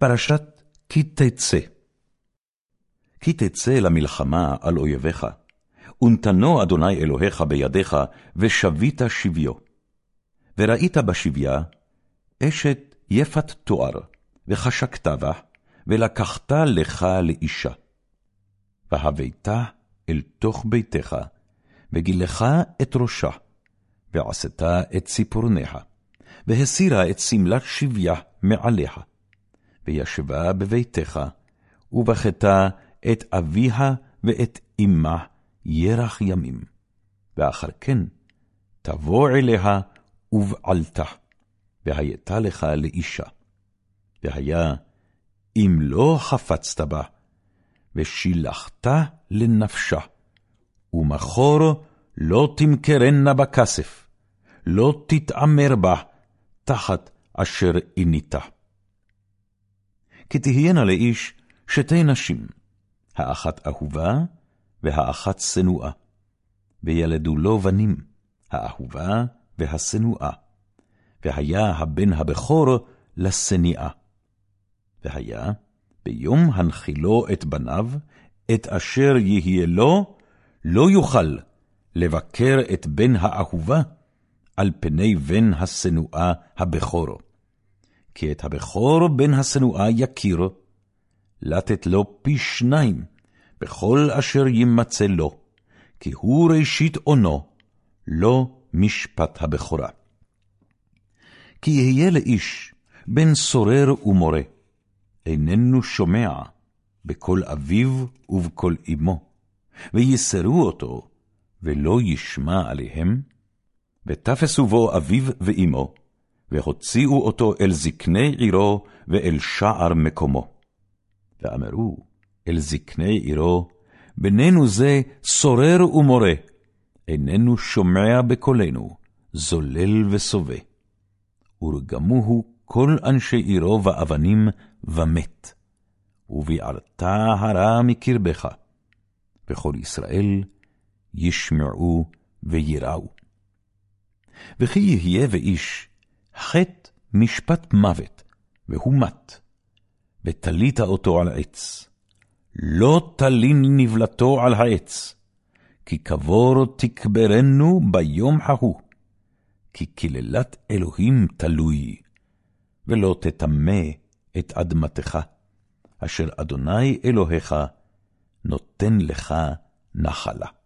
פרשת כי תצא. כי תצא למלחמה על אויביך, ונתנו אדוני אלוהיך בידיך, ושבית שביו. וראית בשביה אשת יפת תואר, וחשקת בה, ולקחת לך לאישה. והביתה אל תוך ביתך, וגילך את ראשה, ועשת את ציפורניה, והסירה את שמלת שביה מעליה, וישבה בביתך, ובכתה את אביה ואת אמה ירח ימים. ואחר כן תבוא אליה ובעלתה, והייתה לך לאישה. והיה אם לא חפצת בה, ושילחת לנפשה, ומחור לא תמכרנה בכסף, לא תתעמר בה תחת אשר עינית. כי תהיינה לאיש שתי נשים, האחת אהובה והאחת שנואה, וילדו לו בנים, האהובה והשנואה, והיה הבן הבכור לשנאה. והיה ביום הנחילו את בניו, את אשר יהיה לו, לא יוכל לבקר את בן האהובה על פני בן השנואה הבכור. כי את הבכור בן השנואה יכיר, לתת לו פי שניים בכל אשר יימצא לו, כי הוא ראשית אונו, לא משפט הבכורה. כי יהיה לאיש בן סורר ומורה, איננו שומע בקול אביו ובקול אמו, ויסרו אותו, ולא ישמע עליהם, ותפסו בו אביו ואמו, והוציאו אותו אל זקני עירו ואל שער מקומו. ואמרו אל זקני עירו, בנינו זה סורר ומורה, איננו שומע בקולנו, זולל וסובה. ורגמוהו כל אנשי עירו ואבנים ומת, וביערת הרע מקרבך, וכל ישראל ישמעו ויראו. וכי יהיה ואיש חטא משפט מוות, והוא מת, ותלית אותו על עץ. לא תלין נבלתו על העץ, כי קבור תקברנו ביום ההוא, כי קללת אלוהים תלוי, ולא תטמא את אדמתך, אשר אדוני אלוהיך נותן לך נחלה.